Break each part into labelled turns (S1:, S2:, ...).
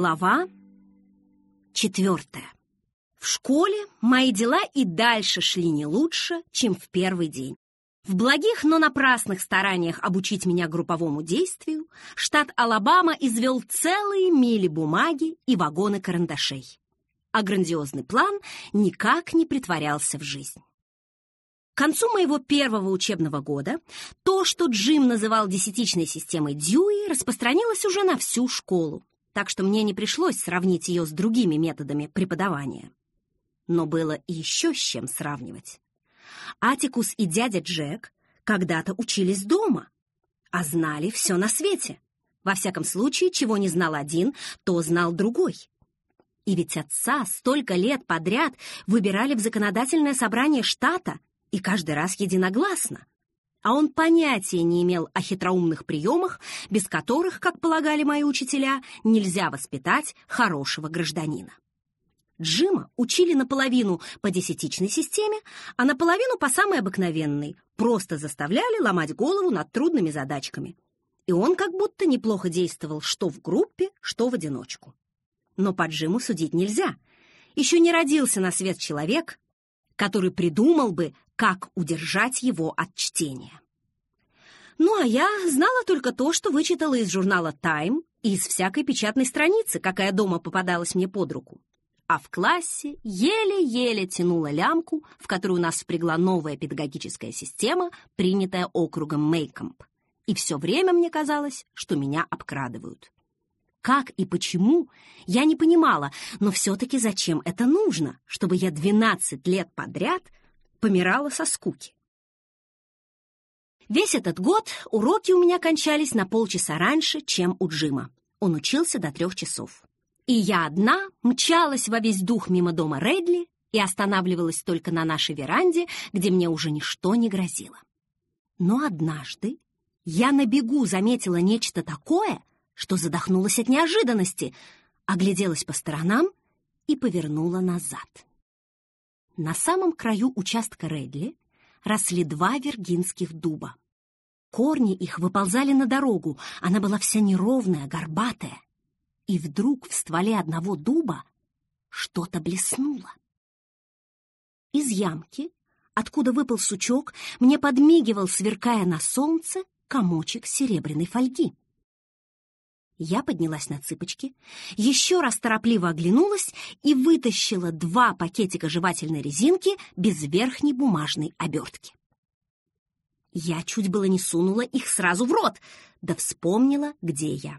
S1: Глава четвертая. В школе мои дела и дальше шли не лучше, чем в первый день. В благих, но напрасных стараниях обучить меня групповому действию штат Алабама извел целые мили бумаги и вагоны карандашей. А грандиозный план никак не притворялся в жизнь. К концу моего первого учебного года то, что Джим называл десятичной системой Дьюи, распространилось уже на всю школу, так что мне не пришлось сравнить ее с другими методами преподавания. Но было еще с чем сравнивать. Атикус и дядя Джек когда-то учились дома, а знали все на свете. Во всяком случае, чего не знал один, то знал другой. И ведь отца столько лет подряд выбирали в законодательное собрание штата, и каждый раз единогласно. А он понятия не имел о хитроумных приемах, без которых, как полагали мои учителя, нельзя воспитать хорошего гражданина. Джима учили наполовину по десятичной системе, а наполовину по самой обыкновенной, просто заставляли ломать голову над трудными задачками. И он как будто неплохо действовал что в группе, что в одиночку. Но по Джиму судить нельзя. Еще не родился на свет человек, который придумал бы, как удержать его от чтения. Ну, а я знала только то, что вычитала из журнала «Тайм» и из всякой печатной страницы, какая дома попадалась мне под руку. А в классе еле-еле тянула лямку, в которую нас впрягла новая педагогическая система, принятая округом Мейкомп. И все время мне казалось, что меня обкрадывают. Как и почему, я не понимала, но все-таки зачем это нужно, чтобы я 12 лет подряд помирала со скуки. Весь этот год уроки у меня кончались на полчаса раньше, чем у Джима. Он учился до трех часов. И я одна мчалась во весь дух мимо дома Редли и останавливалась только на нашей веранде, где мне уже ничто не грозило. Но однажды я на бегу заметила нечто такое, что задохнулась от неожиданности, огляделась по сторонам и повернула назад. На самом краю участка Редли росли два вергинских дуба. Корни их выползали на дорогу, она была вся неровная, горбатая. И вдруг в стволе одного дуба что-то блеснуло. Из ямки, откуда выпал сучок, мне подмигивал, сверкая на солнце, комочек серебряной фольги. Я поднялась на цыпочки, еще раз торопливо оглянулась и вытащила два пакетика жевательной резинки без верхней бумажной обертки. Я чуть было не сунула их сразу в рот, да вспомнила, где я.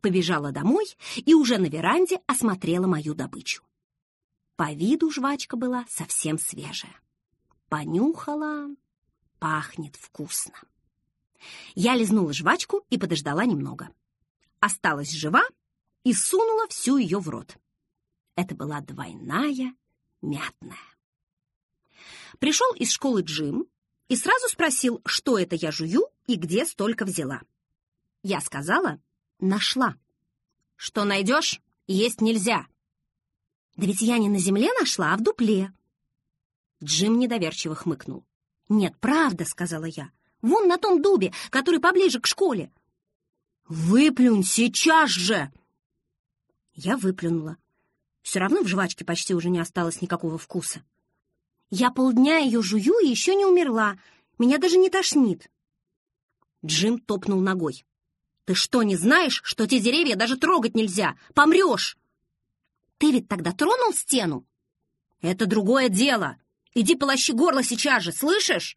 S1: Побежала домой и уже на веранде осмотрела мою добычу. По виду жвачка была совсем свежая. Понюхала, пахнет вкусно. Я лизнула жвачку и подождала немного осталась жива и сунула всю ее в рот. Это была двойная мятная. Пришел из школы Джим и сразу спросил, что это я жую и где столько взяла. Я сказала, нашла. Что найдешь, есть нельзя. Да ведь я не на земле нашла, а в дупле. Джим недоверчиво хмыкнул. «Нет, правда», — сказала я. «Вон на том дубе, который поближе к школе. «Выплюнь сейчас же!» Я выплюнула. Все равно в жвачке почти уже не осталось никакого вкуса. Я полдня ее жую и еще не умерла. Меня даже не тошнит. Джим топнул ногой. «Ты что, не знаешь, что те деревья даже трогать нельзя? Помрешь!» «Ты ведь тогда тронул стену?» «Это другое дело. Иди полощи горло сейчас же, слышишь?»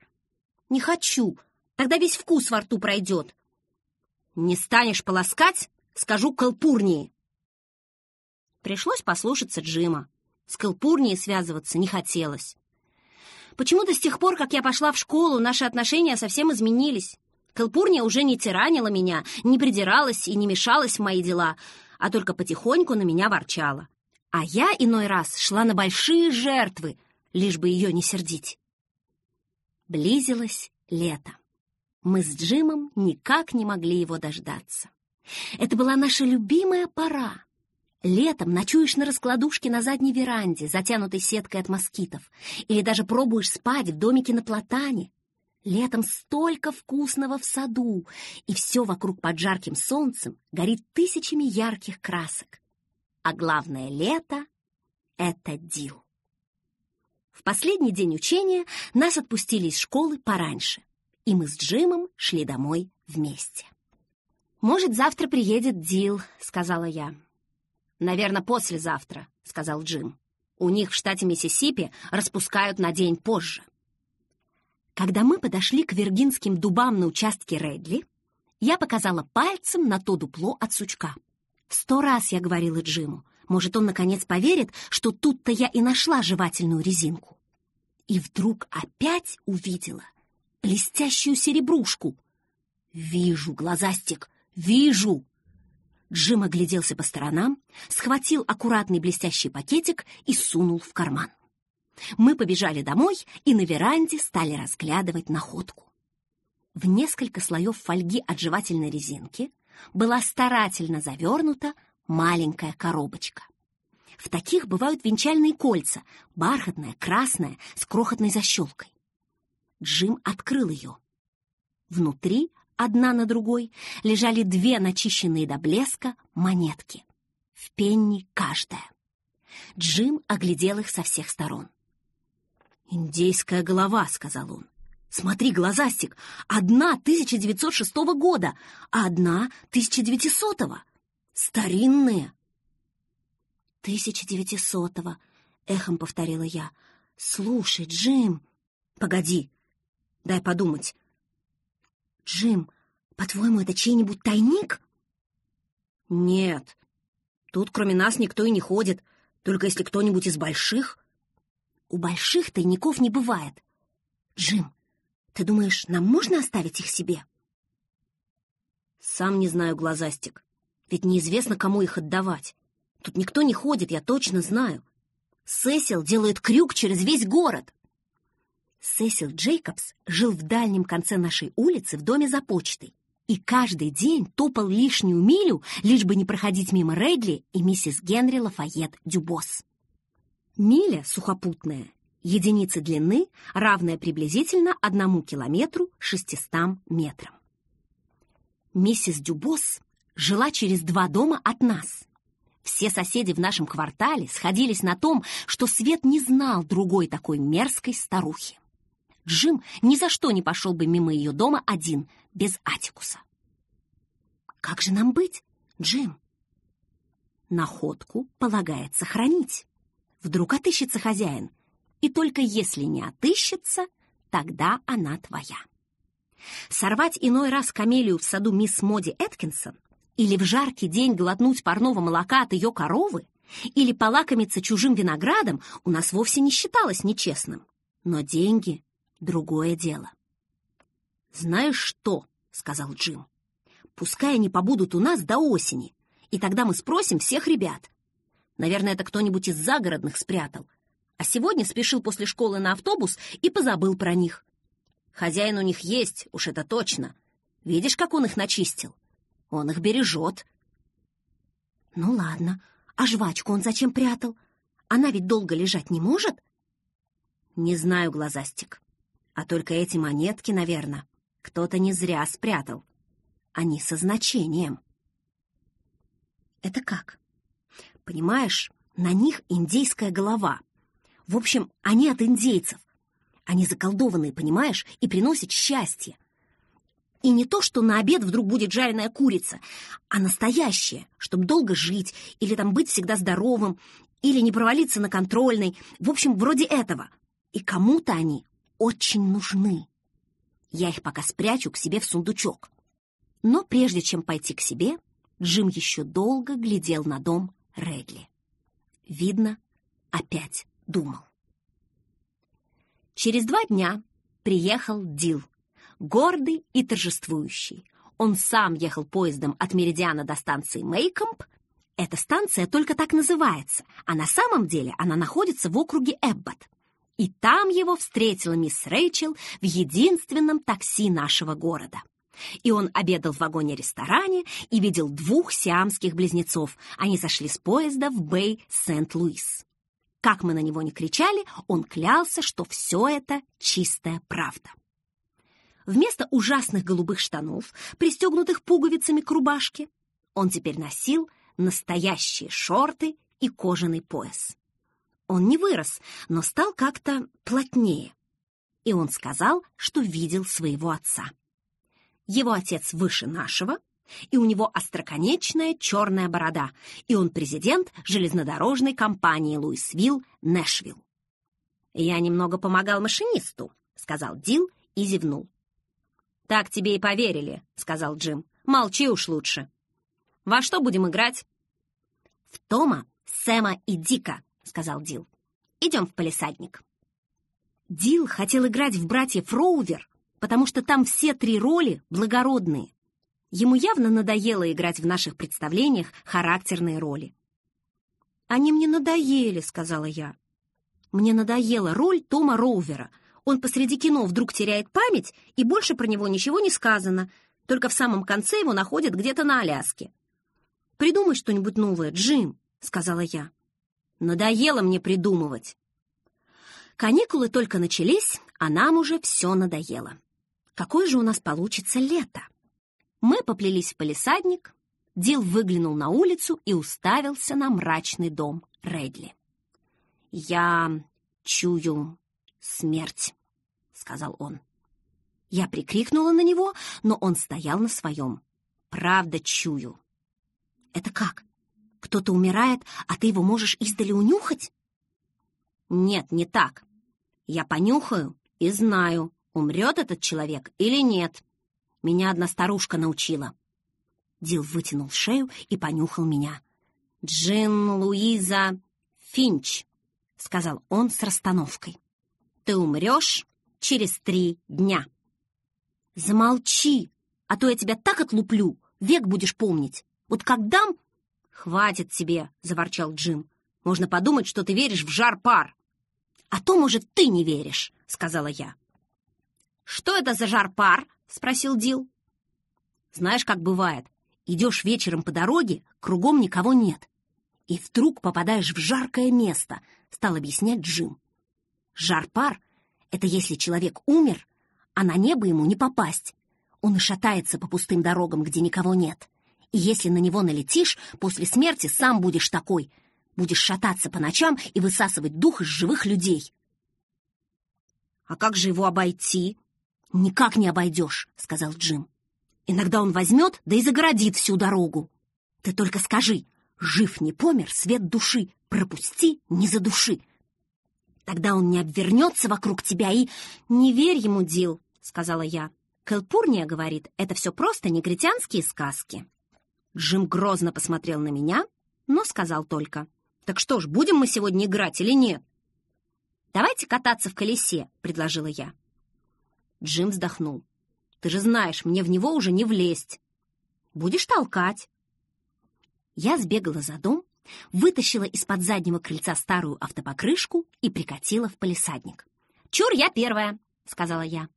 S1: «Не хочу. Тогда весь вкус во рту пройдет. «Не станешь полоскать, скажу Калпурнии». Пришлось послушаться Джима. С Калпурнией связываться не хотелось. Почему-то с тех пор, как я пошла в школу, наши отношения совсем изменились. Калпурния уже не тиранила меня, не придиралась и не мешалась в мои дела, а только потихоньку на меня ворчала. А я иной раз шла на большие жертвы, лишь бы ее не сердить. Близилось лето. Мы с Джимом никак не могли его дождаться. Это была наша любимая пора. Летом ночуешь на раскладушке на задней веранде, затянутой сеткой от москитов, или даже пробуешь спать в домике на платане. Летом столько вкусного в саду, и все вокруг под жарким солнцем горит тысячами ярких красок. а главное лето — это Дил. В последний день учения нас отпустили из школы пораньше, и мы с Джимом шли домой вместе. «Может, завтра приедет Дил», — сказала я. «Наверное, послезавтра», — сказал Джим. «У них в штате Миссисипи распускают на день позже». Когда мы подошли к виргинским дубам на участке Редли, я показала пальцем на то дупло от сучка. Сто раз я говорила Джиму, может, он наконец поверит, что тут-то я и нашла жевательную резинку. И вдруг опять увидела блестящую серебрушку. «Вижу, глазастик, вижу!» Джим огляделся по сторонам, схватил аккуратный блестящий пакетик и сунул в карман. Мы побежали домой и на веранде стали разглядывать находку. В несколько слоев фольги от жевательной резинки была старательно завернута маленькая коробочка. В таких бывают венчальные кольца, бархатная, красная, с крохотной защелкой. Джим открыл ее. Внутри, одна на другой, лежали две начищенные до блеска монетки. В пенни каждая. Джим оглядел их со всех сторон. «Индейская голова», — сказал он. «Смотри, глазастик, одна 1906 года, а одна 1900-го. Старинные». «1900-го», — эхом повторила я. «Слушай, Джим...» «Погоди, дай подумать». «Джим, по-твоему, это чей-нибудь тайник?» «Нет, тут кроме нас никто и не ходит, только если кто-нибудь из больших...» «У больших тайников не бывает. Джим, ты думаешь, нам можно оставить их себе?» «Сам не знаю, глазастик, ведь неизвестно, кому их отдавать. Тут никто не ходит, я точно знаю. Сесил делает крюк через весь город. Сесил Джейкобс жил в дальнем конце нашей улицы в доме за почтой и каждый день топал лишнюю милю, лишь бы не проходить мимо Редли и миссис Генри Лафайет Дюбос. Миля сухопутная, единица длины, равная приблизительно одному километру 600 метрам. Миссис Дюбос жила через два дома от нас, все соседи в нашем квартале сходились на том, что Свет не знал другой такой мерзкой старухи. Джим ни за что не пошел бы мимо ее дома один, без Атикуса. «Как же нам быть, Джим?» Находку полагается хранить. Вдруг отыщется хозяин, и только если не отыщется, тогда она твоя. Сорвать иной раз камелию в саду мисс Моди Эткинсон или в жаркий день глотнуть парного молока от ее коровы? Или полакомиться чужим виноградом у нас вовсе не считалось нечестным. Но деньги — другое дело. «Знаешь что?» — сказал Джим. «Пускай они побудут у нас до осени, и тогда мы спросим всех ребят. Наверное, это кто-нибудь из загородных спрятал, а сегодня спешил после школы на автобус и позабыл про них. Хозяин у них есть, уж это точно. Видишь, как он их начистил? Он их бережет. Ну ладно, а жвачку он зачем прятал? Она ведь долго лежать не может? Не знаю, глазастик. А только эти монетки, наверное, кто-то не зря спрятал. Они со значением. Это как? Понимаешь, на них индейская голова. В общем, они от индейцев. Они заколдованные, понимаешь, и приносят счастье. И не то, что на обед вдруг будет жареная курица, а настоящее, чтобы долго жить, или там быть всегда здоровым, или не провалиться на контрольной. В общем, вроде этого. И кому-то они очень нужны. Я их пока спрячу к себе в сундучок. Но прежде чем пойти к себе, Джим еще долго глядел на дом Редли. Видно, опять думал. Через два дня приехал Дил гордый и торжествующий. Он сам ехал поездом от Меридиана до станции Мейкомп. Эта станция только так называется, а на самом деле она находится в округе Эббот. И там его встретила мисс Рэйчел в единственном такси нашего города. И он обедал в вагоне-ресторане и видел двух сиамских близнецов. Они сошли с поезда в Бэй Сент-Луис. Как мы на него не кричали, он клялся, что все это чистая правда. Вместо ужасных голубых штанов, пристегнутых пуговицами к рубашке, он теперь носил настоящие шорты и кожаный пояс. Он не вырос, но стал как-то плотнее. И он сказал, что видел своего отца. Его отец выше нашего, и у него остроконечная черная борода, и он президент железнодорожной компании Луисвилл, Нэшвилл. «Я немного помогал машинисту», — сказал Дил и зевнул. «Так тебе и поверили», — сказал Джим. «Молчи уж лучше». «Во что будем играть?» «В Тома, Сэма и Дика», — сказал Дил. «Идем в полисадник». Дил хотел играть в братьев Роувер, потому что там все три роли благородные. Ему явно надоело играть в наших представлениях характерные роли. «Они мне надоели», — сказала я. «Мне надоела роль Тома Роувера. Он посреди кино вдруг теряет память, и больше про него ничего не сказано, только в самом конце его находят где-то на Аляске». «Придумай что-нибудь новое, Джим», — сказала я. «Надоело мне придумывать». Каникулы только начались, а нам уже все надоело. Какое же у нас получится лето? Мы поплелись в палисадник, Дил выглянул на улицу и уставился на мрачный дом Редли. «Я чую смерть», — сказал он. Я прикрикнула на него, но он стоял на своем. «Правда чую». «Это как? Кто-то умирает, а ты его можешь издали унюхать?» «Нет, не так. Я понюхаю и знаю, умрет этот человек или нет. Меня одна старушка научила». Дил вытянул шею и понюхал меня. «Джин Луиза Финч», — сказал он с расстановкой. «Ты умрешь через три дня». «Замолчи, а то я тебя так отлуплю, век будешь помнить. Вот как дам...» «Хватит тебе», — заворчал Джим. «Можно подумать, что ты веришь в жар-пар». «А то, может, ты не веришь», — сказала я. «Что это за жар-пар?» — спросил Дил. «Знаешь, как бывает. Идешь вечером по дороге, кругом никого нет. И вдруг попадаешь в жаркое место», — стал объяснять Джим. «Жар-пар — это если человек умер, а на небо ему не попасть. Он и шатается по пустым дорогам, где никого нет. Если на него налетишь, после смерти сам будешь такой. Будешь шататься по ночам и высасывать дух из живых людей». «А как же его обойти?» «Никак не обойдешь», — сказал Джим. «Иногда он возьмет, да и загородит всю дорогу. Ты только скажи, жив не помер, свет души, пропусти, не задуши. Тогда он не обвернется вокруг тебя и... Не верь ему, Дил, сказала я. Кэлпурния говорит, это все просто негритянские сказки. Джим грозно посмотрел на меня, но сказал только. Так что ж, будем мы сегодня играть или нет? Давайте кататься в колесе, предложила я. Джим вздохнул. «Ты же знаешь, мне в него уже не влезть. Будешь толкать». Я сбегала за дом, вытащила из-под заднего крыльца старую автопокрышку и прикатила в палисадник. «Чур, я первая!» — сказала я.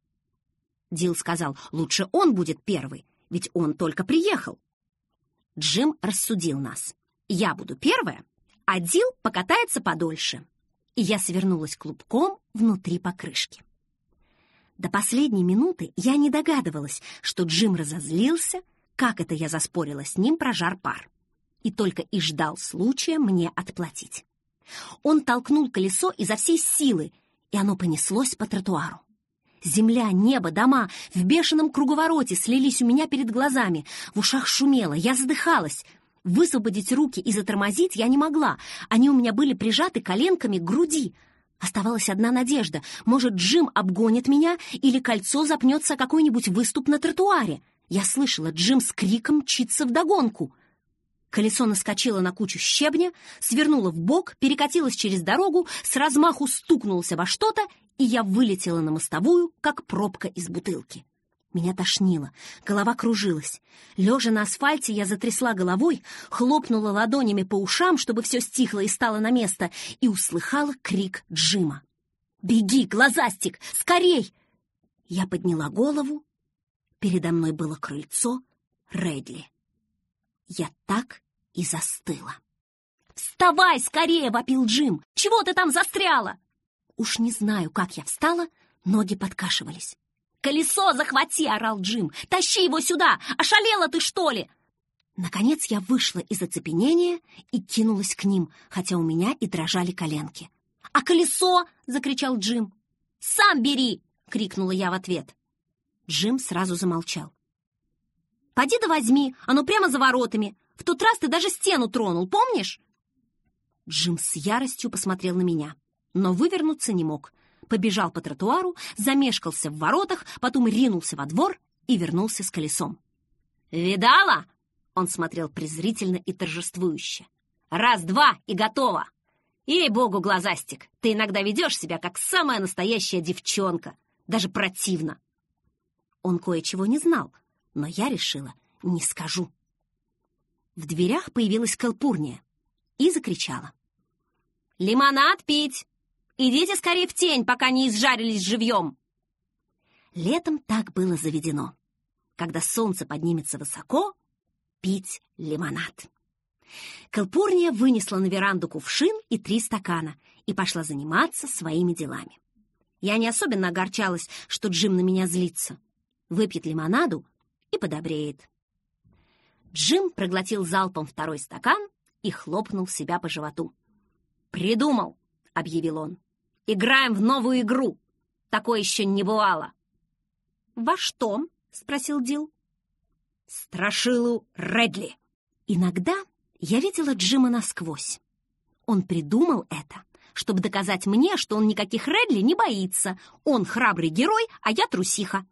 S1: Дил сказал, лучше он будет первый, ведь он только приехал. Джим рассудил нас. Я буду первая, а Дил покатается подольше. И я свернулась клубком внутри покрышки. До последней минуты я не догадывалась, что Джим разозлился, как это я заспорила с ним про жар-пар, и только и ждал случая мне отплатить. Он толкнул колесо изо всей силы, и оно понеслось по тротуару. Земля, небо, дома в бешеном круговороте слились у меня перед глазами, в ушах шумело, я задыхалась. Высвободить руки и затормозить я не могла, они у меня были прижаты коленками к груди — Оставалась одна надежда. Может, Джим обгонит меня или кольцо запнется какой-нибудь выступ на тротуаре. Я слышала, Джим с криком мчится вдогонку. Колесо наскочило на кучу щебня, свернуло в бок, перекатилось через дорогу, с размаху стукнулось обо что-то, и я вылетела на мостовую, как пробка из бутылки. Меня тошнило, голова кружилась. Лежа на асфальте, я затрясла головой, хлопнула ладонями по ушам, чтобы все стихло и стало на место, и услыхала крик Джима. «Беги, глазастик, скорей!» Я подняла голову. Передо мной было крыльцо Редли. Я так и застыла. «Вставай скорее!» — вопил Джим. «Чего ты там застряла?» Уж не знаю, как я встала, ноги подкашивались. «Колесо захвати!» — орал Джим. «Тащи его сюда! Ошалела ты, что ли?» Наконец я вышла из оцепенения и кинулась к ним, хотя у меня и дрожали коленки. «А колесо?» — закричал Джим. «Сам бери!» — крикнула я в ответ. Джим сразу замолчал. «Поди да возьми, оно прямо за воротами. В тот раз ты даже стену тронул, помнишь?» Джим с яростью посмотрел на меня, но вывернуться не мог. Побежал по тротуару, замешкался в воротах, потом ринулся во двор и вернулся с колесом. «Видала?» — он смотрел презрительно и торжествующе. «Раз-два и готово!» «Ей-богу, глазастик, ты иногда ведешь себя, как самая настоящая девчонка. Даже противно!» Он кое-чего не знал, но я решила, не скажу. В дверях появилась Калпурния и закричала. «Лимонад пить! Идите скорее в тень, пока не изжарились живьем!» Летом так было заведено. Когда солнце поднимется высоко, пить лимонад. Калпурния вынесла на веранду кувшин и три стакана и пошла заниматься своими делами. Я не особенно огорчалась, что Джим на меня злится. Выпьет лимонаду и подобреет. Джим проглотил залпом второй стакан и хлопнул себя по животу. «Придумал!» — объявил он. «Играем в новую игру! Такое еще не бывало!» «Во что?» — спросил Дил. «Страшилу Редли!» Иногда я видела Джима насквозь. Он придумал это, чтобы доказать мне, что он никаких Редли не боится. Он храбрый герой, а я трусиха.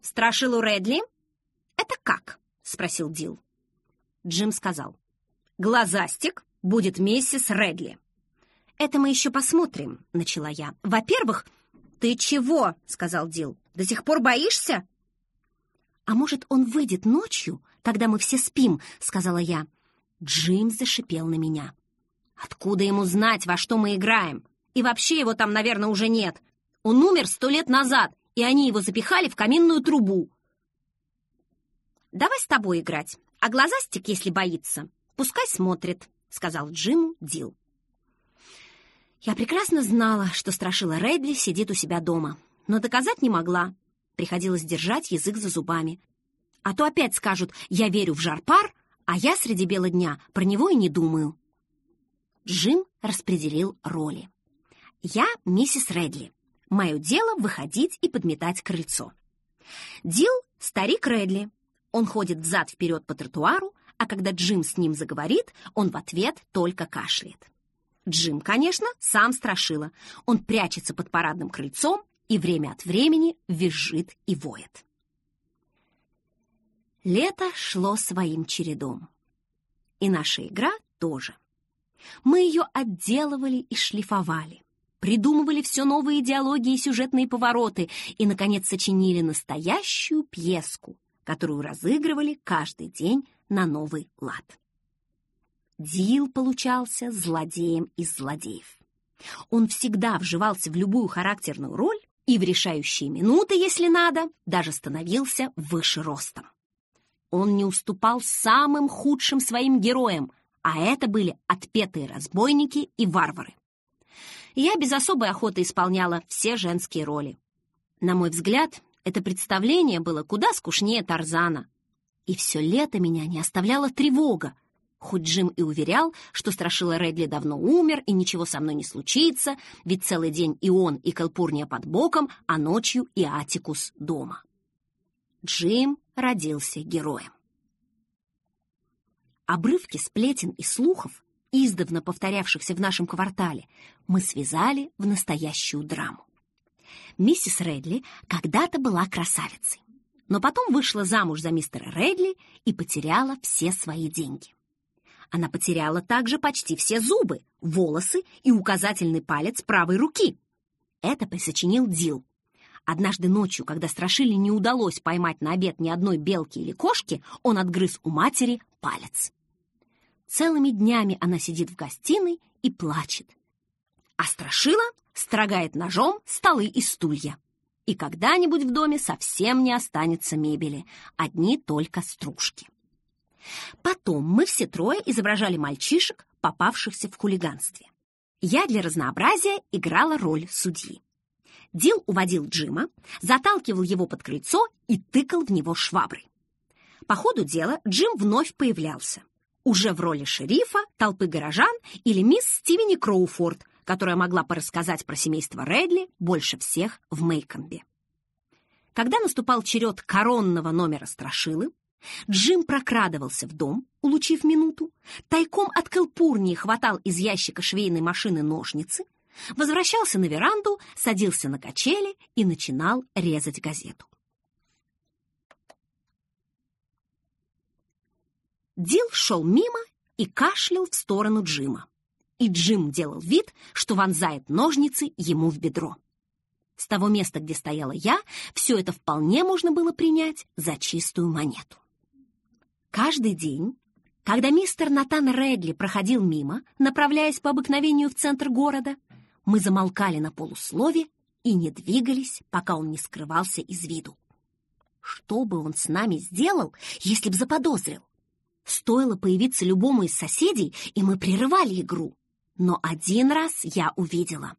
S1: «Страшилу Редли? Это как?» — спросил Дил. Джим сказал. «Глазастик будет миссис Редли». «Это мы еще посмотрим», — начала я. «Во-первых...» «Ты чего?» — сказал Дил. «До сих пор боишься?» «А может, он выйдет ночью, когда мы все спим?» — сказала я. Джим зашипел на меня. «Откуда ему знать, во что мы играем? И вообще его там, наверное, уже нет. Он умер сто лет назад, и они его запихали в каминную трубу. «Давай с тобой играть, а глазастик, если боится, пускай смотрит», — сказал Джиму Дил. Я прекрасно знала, что страшила Рэдли сидит у себя дома, но доказать не могла. Приходилось держать язык за зубами. А то опять скажут «я верю в жар-пар», а я среди бела дня про него и не думаю. Джим распределил роли. Я миссис Рэдли. Мое дело выходить и подметать крыльцо. Дил — старик Редли. Он ходит взад-вперед по тротуару, а когда Джим с ним заговорит, он в ответ только кашляет. Джим, конечно, сам страшила. Он прячется под парадным крыльцом и время от времени визжит и воет. Лето шло своим чередом. И наша игра тоже. Мы ее отделывали и шлифовали придумывали все новые идеологии и сюжетные повороты и, наконец, сочинили настоящую пьеску, которую разыгрывали каждый день на новый лад. Дил получался злодеем из злодеев. Он всегда вживался в любую характерную роль и в решающие минуты, если надо, даже становился выше ростом. Он не уступал самым худшим своим героям, а это были отпетые разбойники и варвары я без особой охоты исполняла все женские роли. На мой взгляд, это представление было куда скучнее Тарзана. И все лето меня не оставляла тревога, хоть Джим и уверял, что Страшила Редли давно умер и ничего со мной не случится, ведь целый день и он, и Калпурния под боком, а ночью и Атикус дома. Джим родился героем. Обрывки сплетен и слухов издавна повторявшихся в нашем квартале, мы связали в настоящую драму. Миссис Редли когда-то была красавицей, но потом вышла замуж за мистера Редли и потеряла все свои деньги. Она потеряла также почти все зубы, волосы и указательный палец правой руки. Это присочинил Дил. Однажды ночью, когда Страшили не удалось поймать на обед ни одной белки или кошки, он отгрыз у матери палец. Целыми днями она сидит в гостиной и плачет. А Страшила строгает ножом столы и стулья. И когда-нибудь в доме совсем не останется мебели, одни только стружки. Потом мы все трое изображали мальчишек, попавшихся в хулиганстве. Я для разнообразия играла роль судьи. Дил уводил Джима, заталкивал его под крыльцо и тыкал в него шваброй. По ходу дела Джим вновь появлялся. Уже в роли шерифа, толпы горожан или мисс Стивени Кроуфорд, которая могла порассказать про семейство Редли больше всех в Мейкомбе. Когда наступал черед коронного номера страшилы, Джим прокрадывался в дом, улучив минуту, тайком от Кэлпурнии хватал из ящика швейной машины ножницы, возвращался на веранду, садился на качели и начинал резать газету. Дил шел мимо и кашлял в сторону Джима. И Джим делал вид, что вонзает ножницы ему в бедро. С того места, где стояла я, все это вполне можно было принять за чистую монету. Каждый день, когда мистер Натан Редли проходил мимо, направляясь по обыкновению в центр города, мы замолкали на полуслове и не двигались, пока он не скрывался из виду. Что бы он с нами сделал, если б заподозрил? Стоило появиться любому из соседей, и мы прерывали игру. Но один раз я увидела.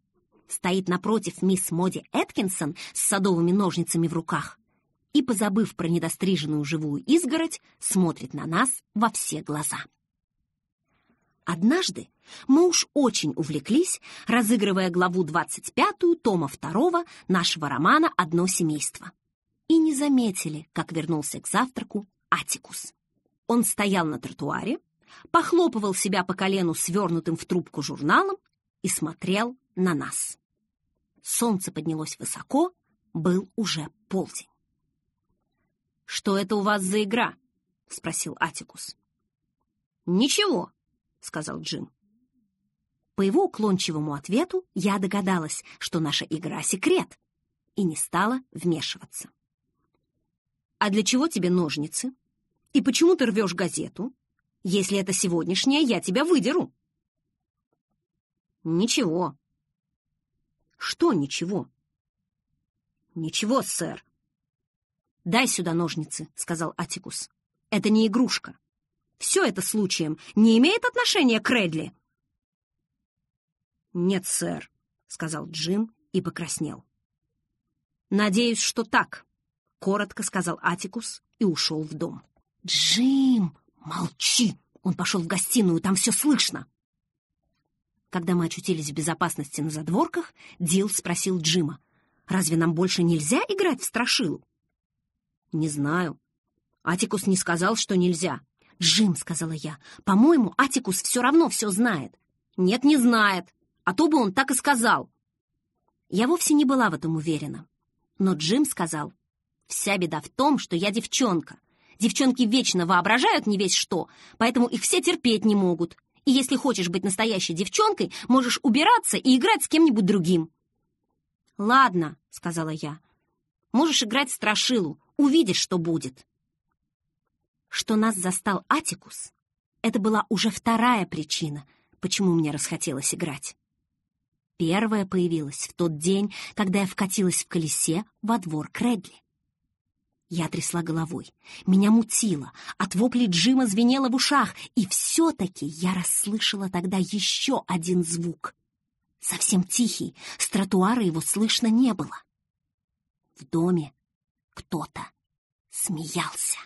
S1: Стоит напротив мисс Моди Эткинсон с садовыми ножницами в руках и, позабыв про недостриженную живую изгородь, смотрит на нас во все глаза. Однажды мы уж очень увлеклись, разыгрывая главу 25 тома 2 нашего романа «Одно семейство». И не заметили, как вернулся к завтраку Атикус. Он стоял на тротуаре, похлопывал себя по колену свернутым в трубку журналом и смотрел на нас. Солнце поднялось высоко, был уже полдень. «Что это у вас за игра?» — спросил Атикус. «Ничего», — сказал Джим. По его уклончивому ответу я догадалась, что наша игра — секрет, и не стала вмешиваться. «А для чего тебе ножницы?» И почему ты рвешь газету? Если это сегодняшняя, я тебя выдеру. Ничего. Что ничего? Ничего, сэр. Дай сюда ножницы, сказал Атикус. Это не игрушка. Все это случаем не имеет отношения к Редли. Нет, сэр, сказал Джим и покраснел. Надеюсь, что так, коротко сказал Атикус и ушел в дом. «Джим, молчи!» Он пошел в гостиную, там все слышно. Когда мы очутились в безопасности на задворках, Дил спросил Джима, «Разве нам больше нельзя играть в страшилу?» «Не знаю. Атикус не сказал, что нельзя». «Джим», — сказала я, — «по-моему, Атикус все равно все знает». «Нет, не знает. А то бы он так и сказал». Я вовсе не была в этом уверена. Но Джим сказал, «Вся беда в том, что я девчонка, Девчонки вечно воображают не весь что, поэтому их все терпеть не могут. И если хочешь быть настоящей девчонкой, можешь убираться и играть с кем-нибудь другим. «Ладно», — сказала я, — «можешь играть в страшилу, увидишь, что будет». Что нас застал Атикус, это была уже вторая причина, почему мне расхотелось играть. Первая появилась в тот день, когда я вкатилась в колесе во двор Кредли. Я трясла головой, меня мутило, от вопли Джима звенело в ушах, и все-таки я расслышала тогда еще один звук. Совсем тихий, с тротуара его слышно не было. В доме кто-то смеялся.